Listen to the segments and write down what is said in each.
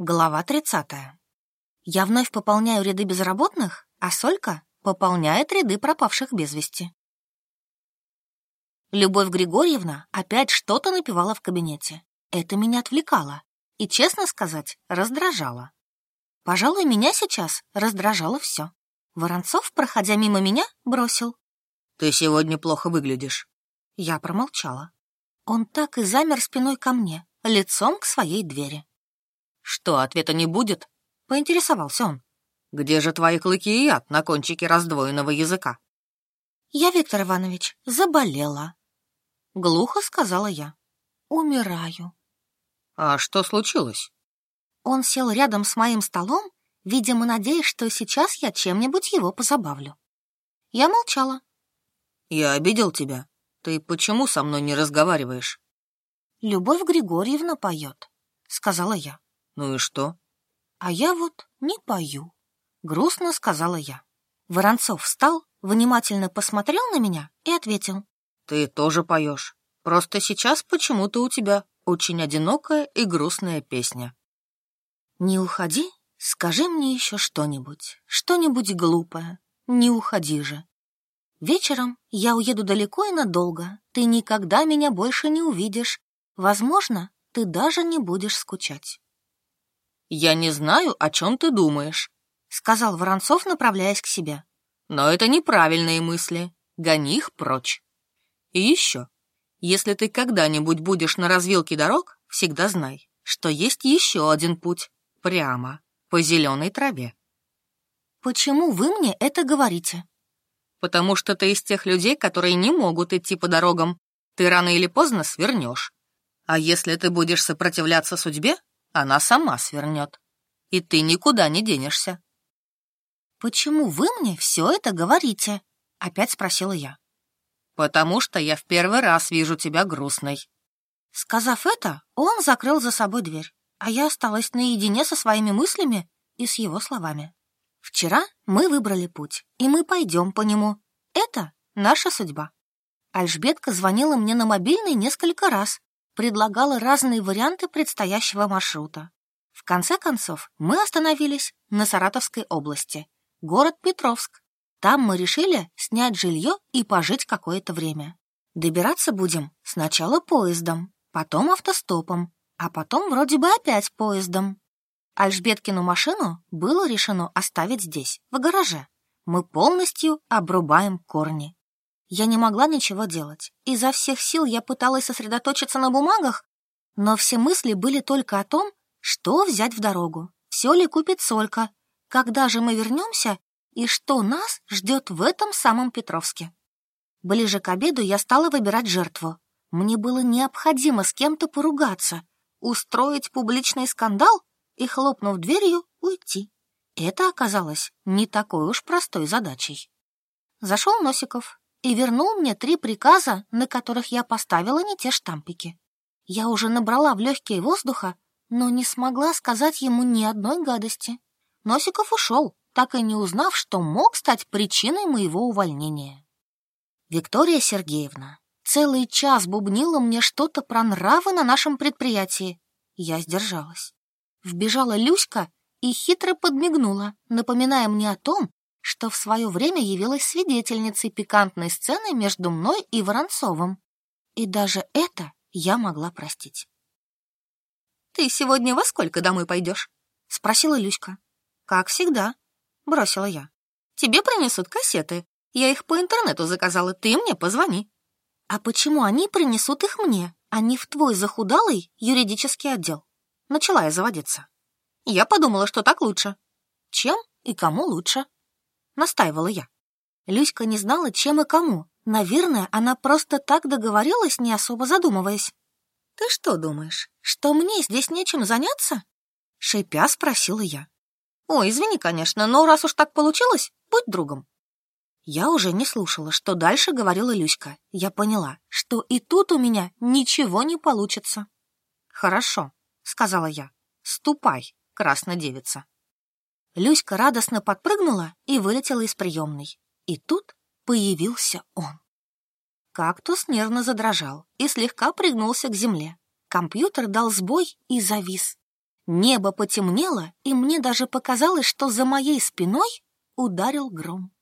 Глава 30. Я вновь пополняю ряды безработных, а Солька пополняет ряды пропавших без вести. Любовь Григорьевна опять что-то напевала в кабинете. Это меня отвлекало и, честно сказать, раздражало. Пожалуй, меня сейчас раздражало все. Воронцов, проходя мимо меня, бросил. «Ты сегодня плохо выглядишь». Я промолчала. Он так и замер спиной ко мне, лицом к своей двери. «Что, ответа не будет?» — поинтересовался он. «Где же твои клыки и яд на кончике раздвоенного языка?» «Я, Виктор Иванович, заболела», — глухо сказала я. «Умираю». «А что случилось?» Он сел рядом с моим столом, видимо, надеясь, что сейчас я чем-нибудь его позабавлю. Я молчала. «Я обидел тебя. Ты почему со мной не разговариваешь?» «Любовь Григорьевна поет», — сказала я. «Ну и что?» «А я вот не пою», — грустно сказала я. Воронцов встал, внимательно посмотрел на меня и ответил. «Ты тоже поешь. Просто сейчас почему-то у тебя очень одинокая и грустная песня». «Не уходи, скажи мне еще что-нибудь, что-нибудь глупое. Не уходи же. Вечером я уеду далеко и надолго. Ты никогда меня больше не увидишь. Возможно, ты даже не будешь скучать. «Я не знаю, о чем ты думаешь», — сказал Воронцов, направляясь к себе. «Но это неправильные мысли. Гони их прочь. И еще, если ты когда-нибудь будешь на развилке дорог, всегда знай, что есть еще один путь. Прямо, по зеленой траве». «Почему вы мне это говорите?» «Потому что ты из тех людей, которые не могут идти по дорогам. Ты рано или поздно свернешь. А если ты будешь сопротивляться судьбе, она сама свернет. И ты никуда не денешься. «Почему вы мне все это говорите?» — опять спросила я. «Потому что я в первый раз вижу тебя грустной». Сказав это, он закрыл за собой дверь, а я осталась наедине со своими мыслями и с его словами. «Вчера мы выбрали путь, и мы пойдем по нему. Это наша судьба». Альжбетка звонила мне на мобильный несколько раз, предлагала разные варианты предстоящего маршрута. В конце концов, мы остановились на Саратовской области, город Петровск. Там мы решили снять жилье и пожить какое-то время. Добираться будем сначала поездом, потом автостопом, а потом вроде бы опять поездом. Альжбеткину машину было решено оставить здесь, в гараже. Мы полностью обрубаем корни. Я не могла ничего делать. Изо всех сил я пыталась сосредоточиться на бумагах, но все мысли были только о том, что взять в дорогу, все ли купит Солька, когда же мы вернемся и что нас ждет в этом самом Петровске. Ближе к обеду я стала выбирать жертву. Мне было необходимо с кем-то поругаться, устроить публичный скандал и, хлопнув дверью, уйти. Это оказалось не такой уж простой задачей. Зашел Носиков, и вернул мне три приказа, на которых я поставила не те штампики. Я уже набрала в легкие воздуха, но не смогла сказать ему ни одной гадости. Носиков ушел, так и не узнав, что мог стать причиной моего увольнения. Виктория Сергеевна целый час бубнила мне что-то про нравы на нашем предприятии. Я сдержалась. Вбежала Люська и хитро подмигнула, напоминая мне о том, что в свое время явилась свидетельницей пикантной сцены между мной и Воронцовым. И даже это я могла простить. «Ты сегодня во сколько домой пойдешь?» — спросила Люська. «Как всегда», — бросила я. «Тебе принесут кассеты. Я их по интернету заказала, ты мне позвони». «А почему они принесут их мне, а не в твой захудалый юридический отдел?» Начала я заводиться. Я подумала, что так лучше. Чем и кому лучше? Настаивала я. Люська не знала, чем и кому. Наверное, она просто так договорилась, не особо задумываясь. «Ты что думаешь, что мне здесь нечем заняться?» Шипя спросила я. «Ой, извини, конечно, но раз уж так получилось, будь другом». Я уже не слушала, что дальше говорила Люська. Я поняла, что и тут у меня ничего не получится. «Хорошо», — сказала я. «Ступай, краснодевица». Люська радостно подпрыгнула и вылетела из приемной. И тут появился он. Кактус нервно задрожал и слегка пригнулся к земле. Компьютер дал сбой и завис. Небо потемнело, и мне даже показалось, что за моей спиной ударил гром.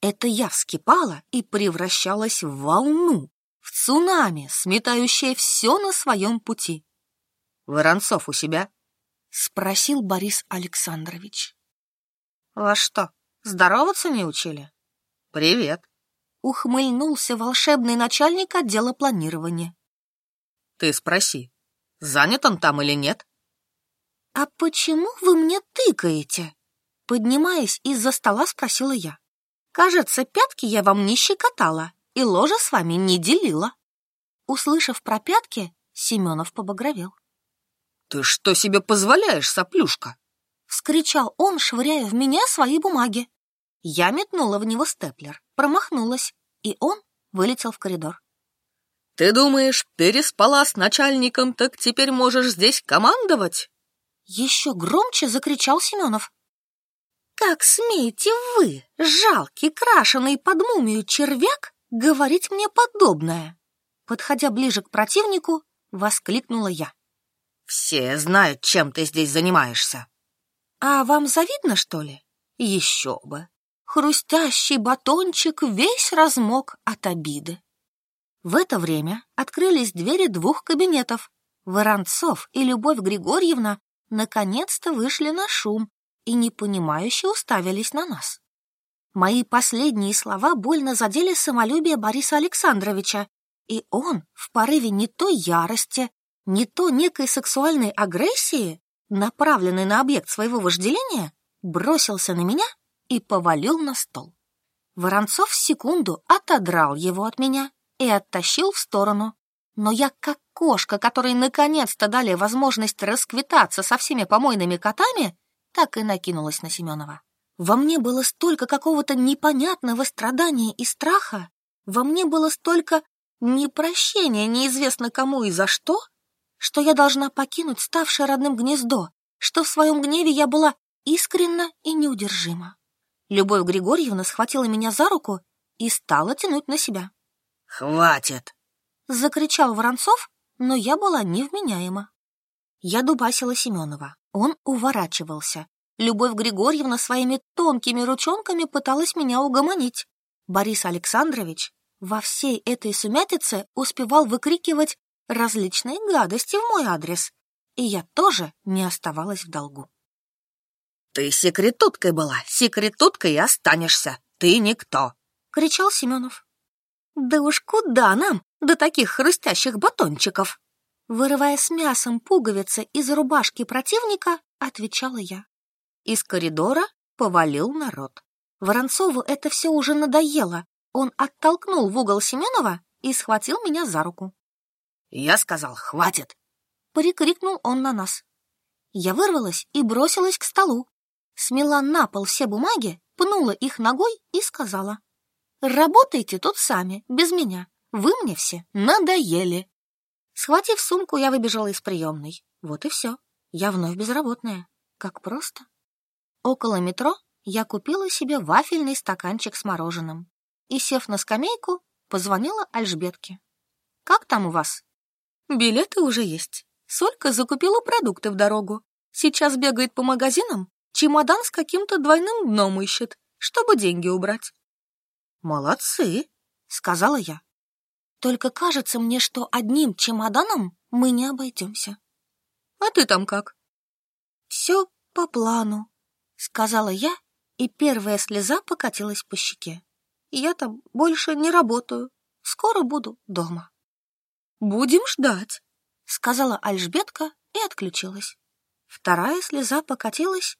Это я вскипала и превращалась в волну, в цунами, сметающее все на своем пути. «Воронцов у себя?» — спросил Борис Александрович. «Вас что, здороваться не учили?» «Привет!» — ухмыльнулся волшебный начальник отдела планирования. «Ты спроси, занят он там или нет?» «А почему вы мне тыкаете?» Поднимаясь из-за стола, спросила я. «Кажется, пятки я вам не щекотала и ложа с вами не делила». Услышав про пятки, Семенов побагровел. «Ты что себе позволяешь, соплюшка?» Вскричал он, швыряя в меня свои бумаги. Я метнула в него степлер, промахнулась, и он вылетел в коридор. «Ты думаешь, переспала с начальником, так теперь можешь здесь командовать?» Еще громче закричал Семенов. «Как смеете вы, жалкий, крашеный под мумию червяк, говорить мне подобное?» Подходя ближе к противнику, воскликнула я. «Все знают, чем ты здесь занимаешься». «А вам завидно, что ли?» «Еще бы!» Хрустящий батончик весь размок от обиды. В это время открылись двери двух кабинетов. Воронцов и Любовь Григорьевна наконец-то вышли на шум и непонимающе уставились на нас. Мои последние слова больно задели самолюбие Бориса Александровича, и он в порыве не то ярости, не то некой сексуальной агрессии, направленной на объект своего вожделения, бросился на меня и повалил на стол. Воронцов секунду отодрал его от меня и оттащил в сторону, но я, как кошка, которой наконец-то дали возможность расквитаться со всеми помойными котами, так и накинулась на Семенова. Во мне было столько какого-то непонятного страдания и страха, во мне было столько непрощения неизвестно кому и за что, что я должна покинуть ставшее родным гнездо, что в своем гневе я была искренна и неудержима. Любовь Григорьевна схватила меня за руку и стала тянуть на себя. «Хватит!» — закричал Воронцов, но я была невменяема. Я дубасила Семенова. Он уворачивался. Любовь Григорьевна своими тонкими ручонками пыталась меня угомонить. Борис Александрович во всей этой сумятице успевал выкрикивать различные гадости в мой адрес, и я тоже не оставалась в долгу. «Ты секретуткой была, секретуткой и останешься. Ты никто!» — кричал Семенов. «Да уж куда нам до таких хрустящих батончиков?» Вырывая с мясом пуговицы из рубашки противника, отвечала я. Из коридора повалил народ. Воронцову это все уже надоело. Он оттолкнул в угол Семенова и схватил меня за руку. «Я сказал, хватит!» Прикрикнул он на нас. Я вырвалась и бросилась к столу. Смела на пол все бумаги, пнула их ногой и сказала. Работайте тут сами, без меня. Вы мне все надоели. Схватив сумку, я выбежала из приемной. Вот и все. Я вновь безработная. Как просто. Около метро я купила себе вафельный стаканчик с мороженым. И, сев на скамейку, позвонила Альжбетке. «Как там у вас?» «Билеты уже есть. Солька закупила продукты в дорогу. Сейчас бегает по магазинам, чемодан с каким-то двойным дном ищет, чтобы деньги убрать. «Молодцы», — сказала я. «Только кажется мне, что одним чемоданом мы не обойдемся». «А ты там как?» «Все по плану», — сказала я, и первая слеза покатилась по щеке. «Я там больше не работаю. Скоро буду дома». «Будем ждать», — сказала Альжбетка и отключилась. Вторая слеза покатилась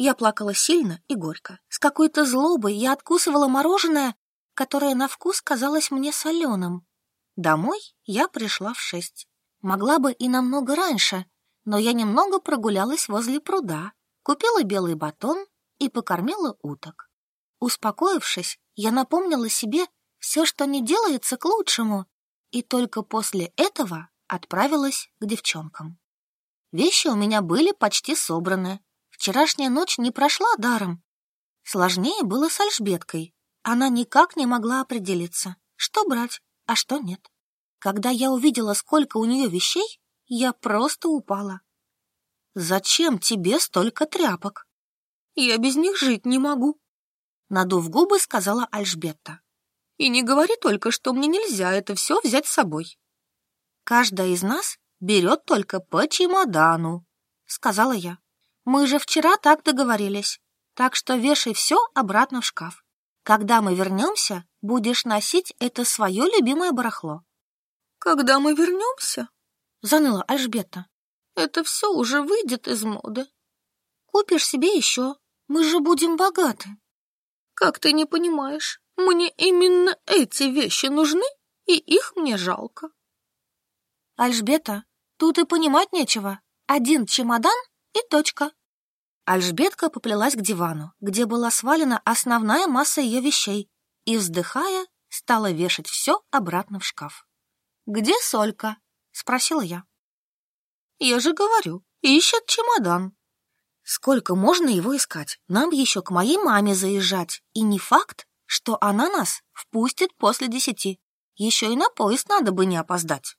я плакала сильно и горько. С какой-то злобой я откусывала мороженое, которое на вкус казалось мне соленым. Домой я пришла в шесть. Могла бы и намного раньше, но я немного прогулялась возле пруда, купила белый батон и покормила уток. Успокоившись, я напомнила себе все, что не делается к лучшему, и только после этого отправилась к девчонкам. Вещи у меня были почти собраны, Вчерашняя ночь не прошла даром. Сложнее было с Альжбеткой. Она никак не могла определиться, что брать, а что нет. Когда я увидела, сколько у нее вещей, я просто упала. Зачем тебе столько тряпок? Я без них жить не могу. Надув губы, сказала Альжбетта. И не говори только, что мне нельзя это все взять с собой. Каждая из нас берет только по чемодану, сказала я. Мы же вчера так договорились, так что вешай все обратно в шкаф. Когда мы вернемся, будешь носить это свое любимое барахло. Когда мы вернемся? Заныла Альжбета. Это все уже выйдет из моды. Купишь себе еще. Мы же будем богаты. Как ты не понимаешь, мне именно эти вещи нужны, и их мне жалко. Альжбета, тут и понимать нечего. Один чемодан и точка. Альжбетка поплелась к дивану, где была свалена основная масса ее вещей, и, вздыхая, стала вешать все обратно в шкаф. «Где Солька?» — спросила я. «Я же говорю, ищет чемодан». «Сколько можно его искать? Нам еще к моей маме заезжать, и не факт, что она нас впустит после десяти. Еще и на поезд надо бы не опоздать».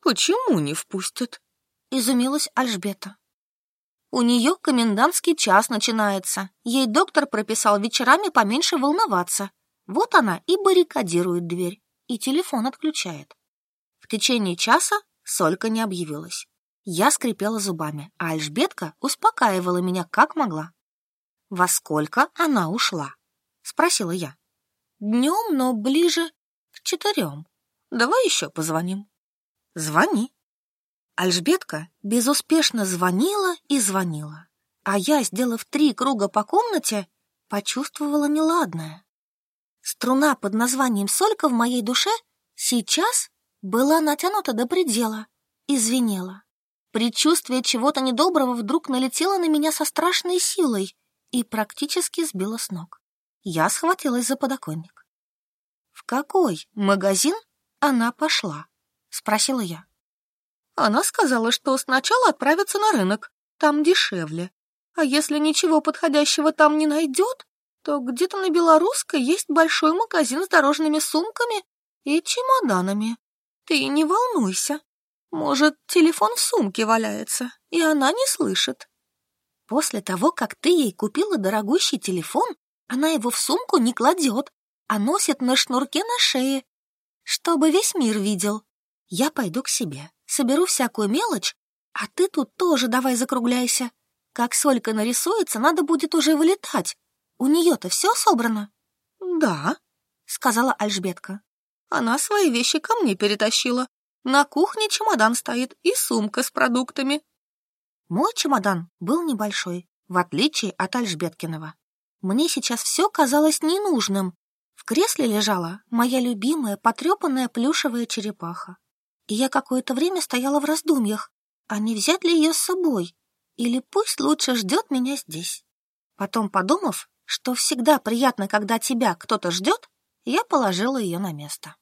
«Почему не впустят?» — изумилась Альжбета. «У нее комендантский час начинается. Ей доктор прописал вечерами поменьше волноваться. Вот она и баррикадирует дверь, и телефон отключает. В течение часа Солька не объявилась. Я скрипела зубами, а Альжбетка успокаивала меня как могла. «Во сколько она ушла?» — спросила я. «Днем, но ближе к четырем. Давай еще позвоним». «Звони». Альжбетка безуспешно звонила и звонила, а я, сделав три круга по комнате, почувствовала неладное. Струна под названием «Солька» в моей душе сейчас была натянута до предела и звенела. Предчувствие чего-то недоброго вдруг налетело на меня со страшной силой и практически сбило с ног. Я схватилась за подоконник. «В какой магазин она пошла?» — спросила я. Она сказала, что сначала отправится на рынок, там дешевле. А если ничего подходящего там не найдет, то где-то на Белорусской есть большой магазин с дорожными сумками и чемоданами. Ты не волнуйся. Может, телефон в сумке валяется, и она не слышит. После того, как ты ей купила дорогущий телефон, она его в сумку не кладет, а носит на шнурке на шее, чтобы весь мир видел. Я пойду к себе, соберу всякую мелочь, а ты тут тоже давай закругляйся. Как Солька нарисуется, надо будет уже вылетать, у нее-то все собрано? Да, сказала Альжбетка. Она свои вещи ко мне перетащила. На кухне чемодан стоит и сумка с продуктами. Мой чемодан был небольшой, в отличие от Альжбеткиного. Мне сейчас все казалось ненужным. В кресле лежала моя любимая потрепанная плюшевая черепаха. И я какое-то время стояла в раздумьях, а не взять ли ее с собой, или пусть лучше ждет меня здесь. Потом, подумав, что всегда приятно, когда тебя кто-то ждет, я положила ее на место.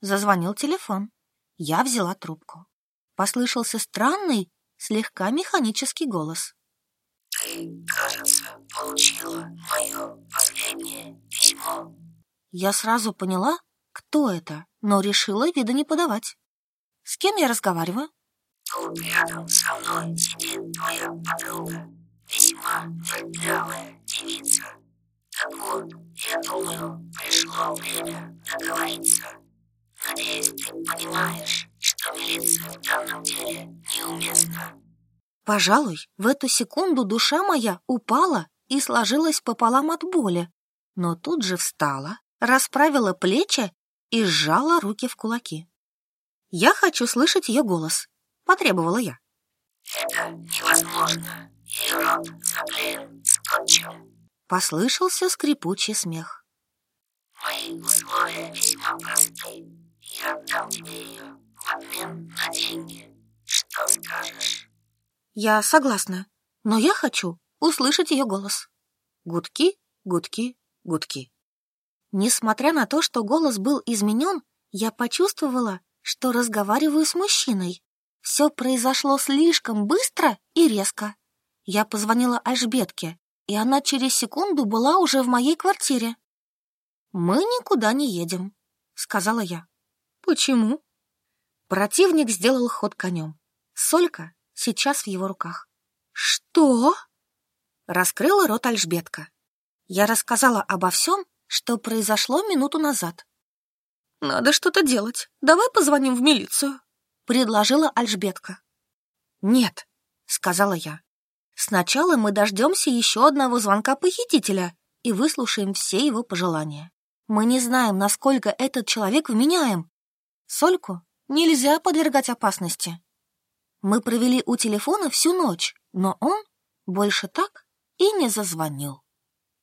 Зазвонил телефон. Я взяла трубку. Послышался странный, слегка механический голос. «Ты, кажется, получила мое последнее письмо». Я сразу поняла, кто это, но решила вида не подавать. С кем я разговариваю? Тут рядом со мной сидит твоя подруга весьма вертлявая девица. Так вот, я думаю, пришло время договориться. Надеюсь, ты понимаешь, что милиция в данном деле неуместна. Пожалуй, в эту секунду душа моя упала и сложилась пополам от боли, но тут же встала, расправила плечи и сжала руки в кулаки. «Я хочу слышать ее голос», — потребовала я. «Это невозможно. Ее рот заклеен скотчем». Послышался скрипучий смех. «Мои условия весьма просты. Я отдам тебе ее в обмен на деньги. Что скажешь?» «Я согласна, но я хочу услышать ее голос». Гудки, гудки, гудки. Несмотря на то, что голос был изменен, я почувствовала, что разговариваю с мужчиной. Все произошло слишком быстро и резко. Я позвонила Альжбетке, и она через секунду была уже в моей квартире. «Мы никуда не едем», — сказала я. «Почему?» Противник сделал ход конем. Солька сейчас в его руках. «Что?» — раскрыла рот Альжбетка. Я рассказала обо всем, что произошло минуту назад. «Надо что-то делать. Давай позвоним в милицию», — предложила Альжбетка. «Нет», — сказала я. «Сначала мы дождемся еще одного звонка похитителя и выслушаем все его пожелания. Мы не знаем, насколько этот человек вменяем. Сольку нельзя подвергать опасности». Мы провели у телефона всю ночь, но он больше так и не зазвонил.